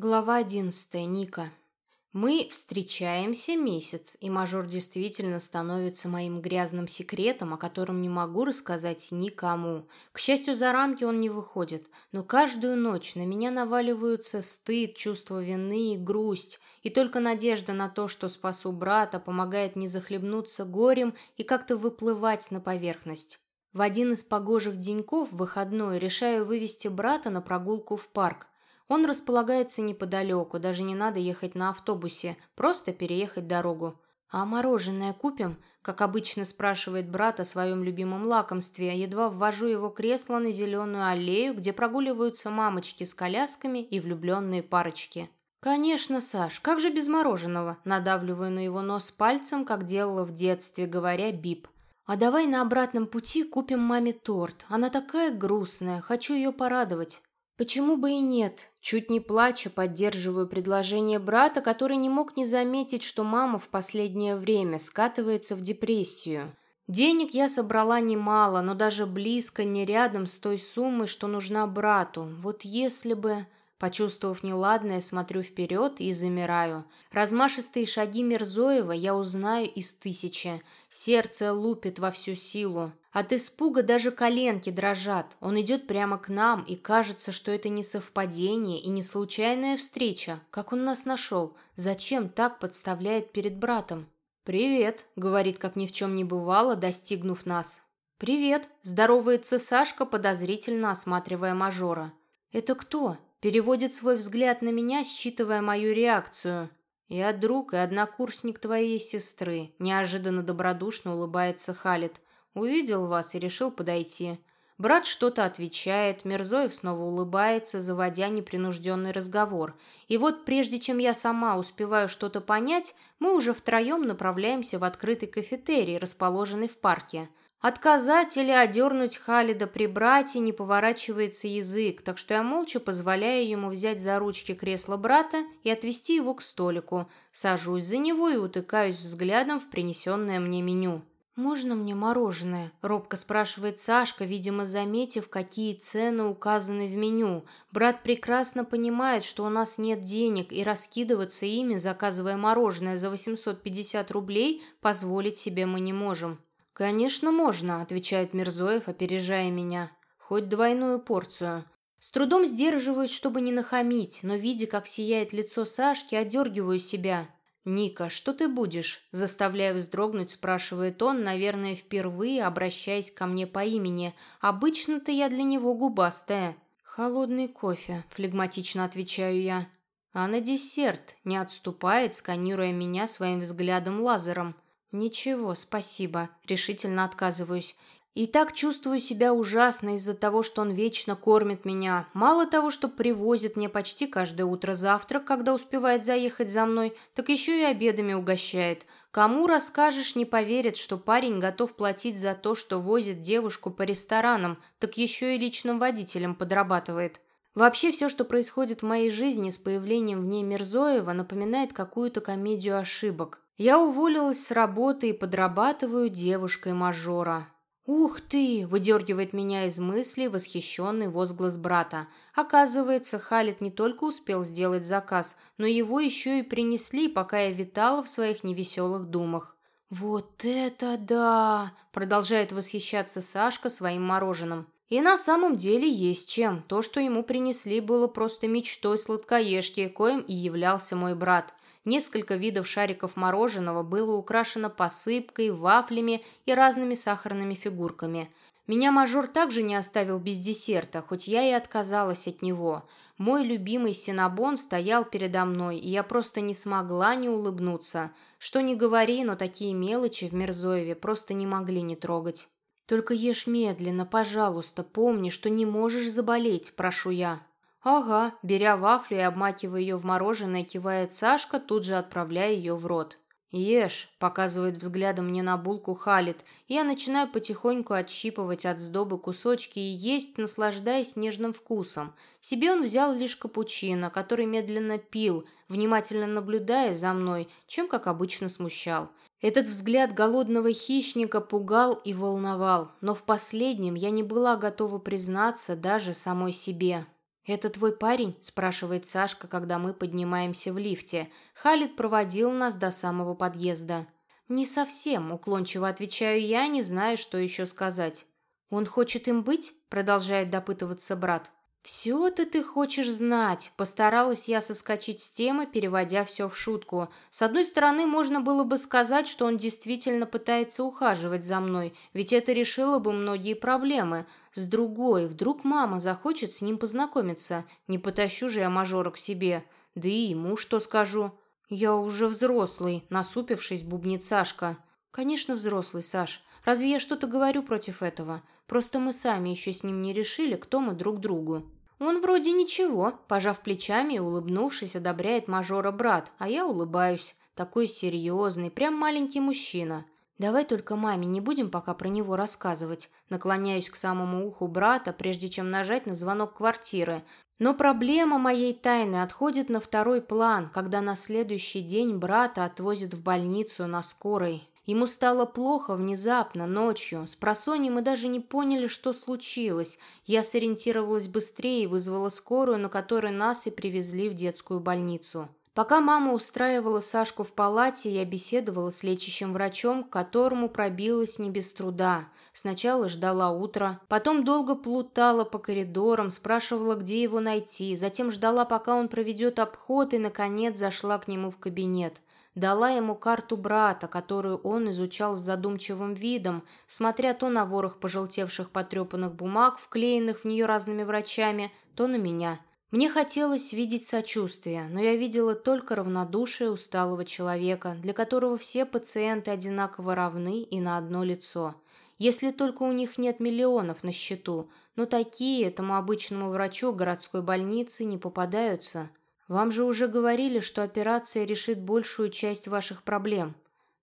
Глава одиннадцатая. Ника. Мы встречаемся месяц, и мажор действительно становится моим грязным секретом, о котором не могу рассказать никому. К счастью, за рамки он не выходит, но каждую ночь на меня наваливаются стыд, чувство вины и грусть, и только надежда на то, что спасу брата, помогает не захлебнуться горем и как-то выплывать на поверхность. В один из погожих деньков, выходной, решаю вывести брата на прогулку в парк – он располагается неподалеку, даже не надо ехать на автобусе, просто переехать дорогу. «А мороженое купим?» – как обычно спрашивает брат о своем любимом лакомстве, едва ввожу его кресло на зеленую аллею, где прогуливаются мамочки с колясками и влюбленные парочки. «Конечно, Саш, как же без мороженого?» Надавливаю на его нос пальцем, как делала в детстве, говоря «бип». «А давай на обратном пути купим маме торт. Она такая грустная, хочу ее порадовать». Почему бы и нет? Чуть не плача, поддерживаю предложение брата, который не мог не заметить, что мама в последнее время скатывается в депрессию. Денег я собрала немало, но даже близко не рядом с той суммой, что нужна брату. Вот если бы... Почувствовав неладное, смотрю вперед и замираю. Размашистые шаги Мирзоева я узнаю из тысячи. Сердце лупит во всю силу. От испуга даже коленки дрожат. Он идет прямо к нам, и кажется, что это не совпадение и не случайная встреча. Как он нас нашел? Зачем так подставляет перед братом? «Привет», — говорит, как ни в чем не бывало, достигнув нас. «Привет», — здоровается Сашка, подозрительно осматривая мажора. «Это кто?» Переводит свой взгляд на меня, считывая мою реакцию. «Я друг и однокурсник твоей сестры», — неожиданно добродушно улыбается Халит. «Увидел вас и решил подойти». Брат что-то отвечает, Мирзоев снова улыбается, заводя непринужденный разговор. И вот прежде чем я сама успеваю что-то понять, мы уже втроем направляемся в открытый кафетерий, расположенный в парке. Отказать или одернуть Халида при брате не поворачивается язык, так что я молча позволяю ему взять за ручки кресло брата и отвести его к столику. Сажусь за него и утыкаюсь взглядом в принесенное мне меню. «Можно мне мороженое?» – робко спрашивает Сашка, видимо, заметив, какие цены указаны в меню. Брат прекрасно понимает, что у нас нет денег, и раскидываться ими, заказывая мороженое за 850 рублей, позволить себе мы не можем. «Конечно, можно», — отвечает Мирзоев, опережая меня. «Хоть двойную порцию». С трудом сдерживаюсь, чтобы не нахамить, но, видя, как сияет лицо Сашки, одергиваю себя. «Ника, что ты будешь?» – заставляя вздрогнуть, спрашивает он, наверное, впервые обращаясь ко мне по имени. «Обычно-то я для него губастая». «Холодный кофе», – флегматично отвечаю я. «А на десерт?» – не отступает, сканируя меня своим взглядом лазером – «Ничего, спасибо. Решительно отказываюсь. И так чувствую себя ужасно из-за того, что он вечно кормит меня. Мало того, что привозит мне почти каждое утро завтрак, когда успевает заехать за мной, так еще и обедами угощает. Кому расскажешь, не поверит, что парень готов платить за то, что возит девушку по ресторанам, так еще и личным водителем подрабатывает. Вообще все, что происходит в моей жизни с появлением в ней Мирзоева, напоминает какую-то комедию ошибок. Я уволилась с работы и подрабатываю девушкой-мажора. «Ух ты!» – выдергивает меня из мыслей восхищенный возглас брата. Оказывается, Халит не только успел сделать заказ, но его еще и принесли, пока я витала в своих невеселых думах. «Вот это да!» – продолжает восхищаться Сашка своим мороженым. И на самом деле есть чем. То, что ему принесли, было просто мечтой сладкоежки, коим и являлся мой брат. Несколько видов шариков мороженого было украшено посыпкой, вафлями и разными сахарными фигурками. Меня мажор также не оставил без десерта, хоть я и отказалась от него. Мой любимый синабон стоял передо мной, и я просто не смогла не улыбнуться. Что ни говори, но такие мелочи в Мирзоеве просто не могли не трогать. «Только ешь медленно, пожалуйста, помни, что не можешь заболеть, прошу я». «Ага», беря вафлю и обмакивая ее в мороженое, кивает Сашка, тут же отправляя ее в рот. «Ешь», — показывает взглядом мне на булку Халит, я начинаю потихоньку отщипывать от сдобы кусочки и есть, наслаждаясь нежным вкусом. Себе он взял лишь капучино, который медленно пил, внимательно наблюдая за мной, чем, как обычно, смущал. Этот взгляд голодного хищника пугал и волновал, но в последнем я не была готова признаться даже самой себе. «Это твой парень?» – спрашивает Сашка, когда мы поднимаемся в лифте. Халид проводил нас до самого подъезда. «Не совсем», – уклончиво отвечаю я, не знаю, что еще сказать. «Он хочет им быть?» – продолжает допытываться брат. «Все-то ты хочешь знать», – постаралась я соскочить с темы, переводя все в шутку. С одной стороны, можно было бы сказать, что он действительно пытается ухаживать за мной, ведь это решило бы многие проблемы. С другой, вдруг мама захочет с ним познакомиться. Не потащу же я мажора к себе. Да и ему что скажу? Я уже взрослый, насупившись, бубнит Сашка. Конечно, взрослый, Саш. Разве я что-то говорю против этого? Просто мы сами еще с ним не решили, кто мы друг другу. Он вроде ничего, пожав плечами и улыбнувшись, одобряет мажора брат, а я улыбаюсь. Такой серьезный, прям маленький мужчина. Давай только маме не будем пока про него рассказывать. Наклоняюсь к самому уху брата, прежде чем нажать на звонок квартиры. Но проблема моей тайны отходит на второй план, когда на следующий день брата отвозят в больницу на скорой. Ему стало плохо внезапно, ночью. С просонья мы даже не поняли, что случилось. Я сориентировалась быстрее и вызвала скорую, на которой нас и привезли в детскую больницу. Пока мама устраивала Сашку в палате, я беседовала с лечащим врачом, к которому пробилась не без труда. Сначала ждала утра, потом долго плутала по коридорам, спрашивала, где его найти, затем ждала, пока он проведет обход, и, наконец, зашла к нему в кабинет дала ему карту брата, которую он изучал с задумчивым видом, смотря то на ворох пожелтевших потрепанных бумаг, вклеенных в нее разными врачами, то на меня. Мне хотелось видеть сочувствие, но я видела только равнодушие усталого человека, для которого все пациенты одинаково равны и на одно лицо. Если только у них нет миллионов на счету, но такие этому обычному врачу городской больницы не попадаются. Вам же уже говорили, что операция решит большую часть ваших проблем.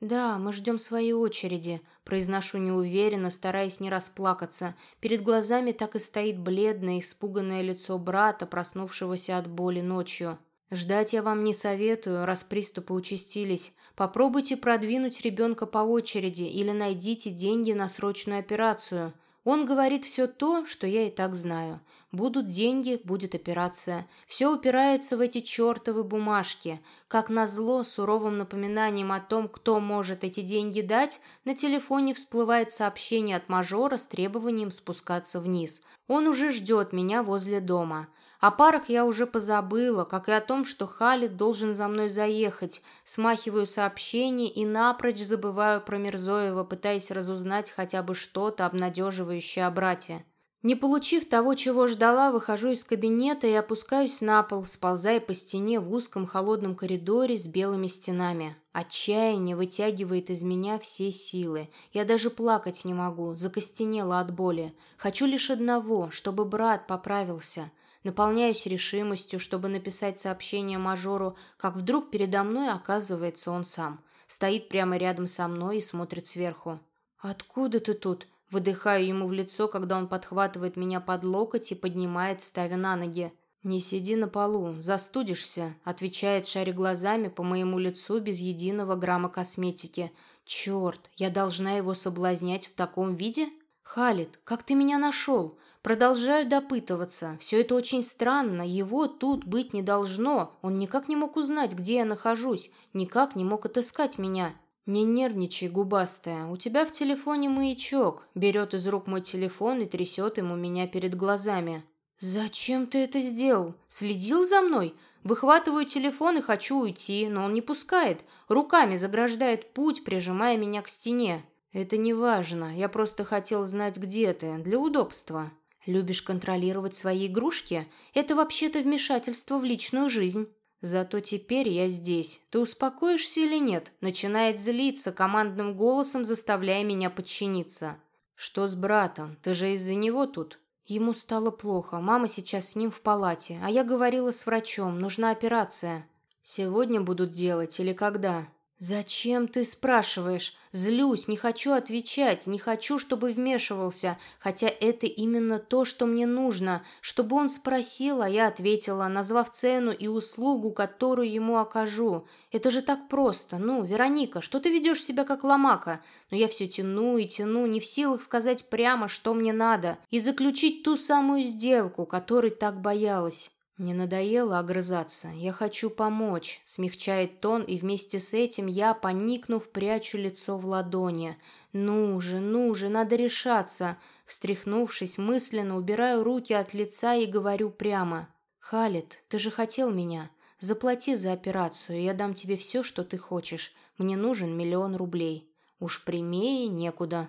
Да, мы ждем своей очереди, произношу неуверенно, стараясь не расплакаться. Перед глазами так и стоит бледное, испуганное лицо брата, проснувшегося от боли ночью. Ждать я вам не советую, раз приступы участились. Попробуйте продвинуть ребенка по очереди или найдите деньги на срочную операцию. Он говорит все то, что я и так знаю. Будут деньги, будет операция. Все упирается в эти чертовы бумажки. Как назло, суровым напоминанием о том, кто может эти деньги дать, на телефоне всплывает сообщение от мажора с требованием спускаться вниз. Он уже ждет меня возле дома. О парах я уже позабыла, как и о том, что Халид должен за мной заехать. Смахиваю сообщение и напрочь забываю про Мирзоева, пытаясь разузнать хотя бы что-то обнадеживающее о брате. Не получив того, чего ждала, выхожу из кабинета и опускаюсь на пол, сползая по стене в узком холодном коридоре с белыми стенами. Отчаяние вытягивает из меня все силы. Я даже плакать не могу, закостенела от боли. Хочу лишь одного, чтобы брат поправился. Наполняюсь решимостью, чтобы написать сообщение мажору, как вдруг передо мной оказывается он сам. Стоит прямо рядом со мной и смотрит сверху. «Откуда ты тут?» Выдыхаю ему в лицо, когда он подхватывает меня под локоть и поднимает, ставя на ноги. «Не сиди на полу, застудишься», — отвечает, шаря глазами по моему лицу без единого грамма косметики. «Черт, я должна его соблазнять в таком виде?» «Халид, как ты меня нашел?» Продолжаю допытываться. Все это очень странно. Его тут быть не должно. Он никак не мог узнать, где я нахожусь. Никак не мог отыскать меня. «Не нервничай, губастая. У тебя в телефоне маячок». Берет из рук мой телефон и трясет ему меня перед глазами. «Зачем ты это сделал? Следил за мной?» Выхватываю телефон и хочу уйти, но он не пускает. Руками заграждает путь, прижимая меня к стене. «Это не важно. Я просто хотел знать, где ты. Для удобства». «Любишь контролировать свои игрушки? Это вообще-то вмешательство в личную жизнь». Зато теперь я здесь. Ты успокоишься или нет? Начинает злиться командным голосом, заставляя меня подчиниться. Что с братом? Ты же из-за него тут? Ему стало плохо. Мама сейчас с ним в палате. А я говорила с врачом. Нужна операция. Сегодня будут делать или когда? «Зачем ты спрашиваешь? Злюсь, не хочу отвечать, не хочу, чтобы вмешивался, хотя это именно то, что мне нужно, чтобы он спросил, а я ответила, назвав цену и услугу, которую ему окажу. Это же так просто. Ну, Вероника, что ты ведешь себя как ломака? Но я все тяну и тяну, не в силах сказать прямо, что мне надо, и заключить ту самую сделку, которой так боялась». «Не надоело огрызаться. Я хочу помочь», — смягчает тон, и вместе с этим я, поникнув, прячу лицо в ладони. «Ну же, ну же, надо решаться!» Встряхнувшись, мысленно убираю руки от лица и говорю прямо. «Халид, ты же хотел меня. Заплати за операцию, я дам тебе все, что ты хочешь. Мне нужен миллион рублей. Уж прямее некуда».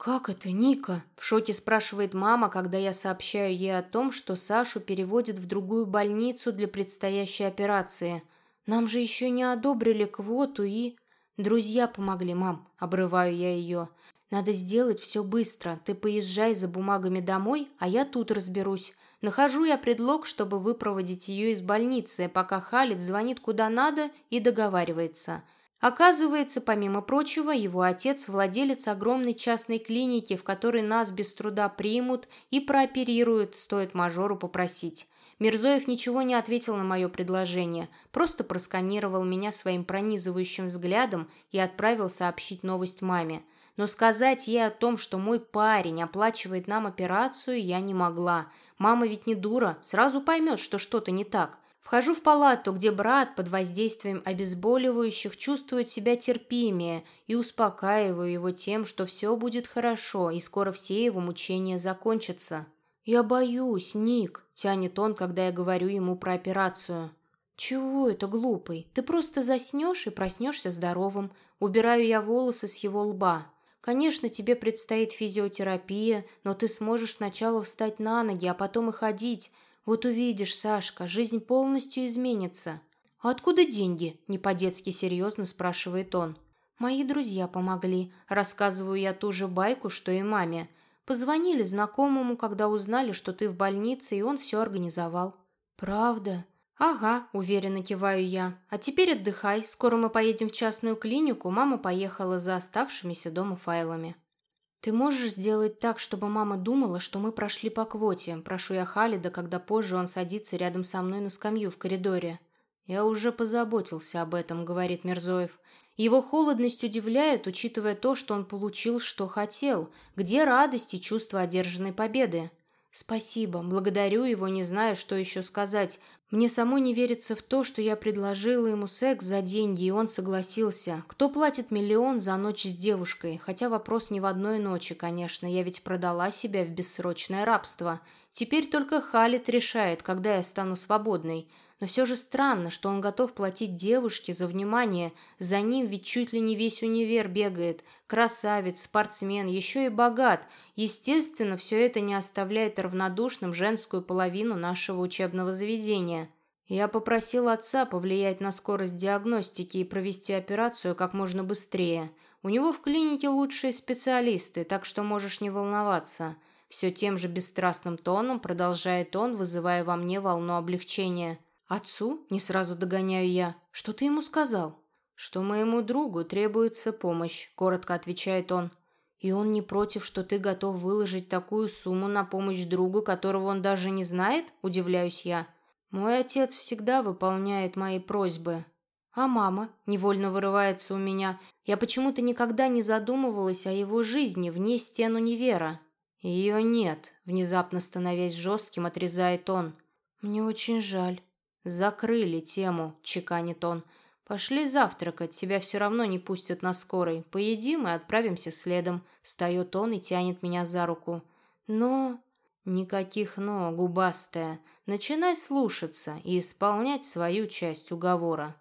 «Как это, Ника?» – в шоке спрашивает мама, когда я сообщаю ей о том, что Сашу переводят в другую больницу для предстоящей операции. «Нам же еще не одобрили квоту и...» «Друзья помогли, мам», – обрываю я ее. «Надо сделать все быстро. Ты поезжай за бумагами домой, а я тут разберусь. Нахожу я предлог, чтобы выпроводить ее из больницы, пока Халид звонит куда надо и договаривается». Оказывается, помимо прочего, его отец – владелец огромной частной клиники, в которой нас без труда примут и прооперируют, стоит мажору попросить. Мирзоев ничего не ответил на мое предложение, просто просканировал меня своим пронизывающим взглядом и отправил сообщить новость маме. Но сказать ей о том, что мой парень оплачивает нам операцию, я не могла. Мама ведь не дура, сразу поймет, что что-то не так. Вхожу в палату, где брат под воздействием обезболивающих чувствует себя терпимее и успокаиваю его тем, что все будет хорошо и скоро все его мучения закончатся. «Я боюсь, Ник», — тянет он, когда я говорю ему про операцию. «Чего это, глупый? Ты просто заснешь и проснешься здоровым. Убираю я волосы с его лба. Конечно, тебе предстоит физиотерапия, но ты сможешь сначала встать на ноги, а потом и ходить. Вот увидишь, Сашка, жизнь полностью изменится. А откуда деньги? Не по-детски серьезно спрашивает он. Мои друзья помогли. Рассказываю я ту же байку, что и маме. Позвонили знакомому, когда узнали, что ты в больнице, и он все организовал. Правда? Ага, уверенно киваю я. А теперь отдыхай. Скоро мы поедем в частную клинику. Мама поехала за оставшимися дома файлами. «Ты можешь сделать так, чтобы мама думала, что мы прошли по квоте?» Прошу я Халида, когда позже он садится рядом со мной на скамью в коридоре. «Я уже позаботился об этом», — говорит Мирзоев. Его холодность удивляет, учитывая то, что он получил, что хотел. Где радость и чувство одержанной победы? «Спасибо. Благодарю его, не знаю, что еще сказать. Мне самой не верится в то, что я предложила ему секс за деньги, и он согласился. Кто платит миллион за ночь с девушкой? Хотя вопрос не в одной ночи, конечно. Я ведь продала себя в бессрочное рабство. Теперь только Халит решает, когда я стану свободной. Но все же странно, что он готов платить девушке за внимание. За ним ведь чуть ли не весь универ бегает. Красавец, спортсмен, еще и богат. Естественно, все это не оставляет равнодушным женскую половину нашего учебного заведения. Я попросил отца повлиять на скорость диагностики и провести операцию как можно быстрее. У него в клинике лучшие специалисты, так что можешь не волноваться. Все тем же бесстрастным тоном продолжает он, вызывая во мне волну облегчения. «Отцу?» – не сразу догоняю я. «Что ты ему сказал?» «Что моему другу требуется помощь», – коротко отвечает он. «И он не против, что ты готов выложить такую сумму на помощь другу, которого он даже не знает?» – удивляюсь я. «Мой отец всегда выполняет мои просьбы». «А мама?» – невольно вырывается у меня. Я почему-то никогда не задумывалась о его жизни вне стен универа. «Ее нет», – внезапно становясь жестким, отрезает он. «Мне очень жаль». «Закрыли тему», — чеканит он. «Пошли завтракать, тебя все равно не пустят на скорой. Поедим и отправимся следом». Встает он и тянет меня за руку. «Но...» «Никаких «но», губастая. Начинай слушаться и исполнять свою часть уговора».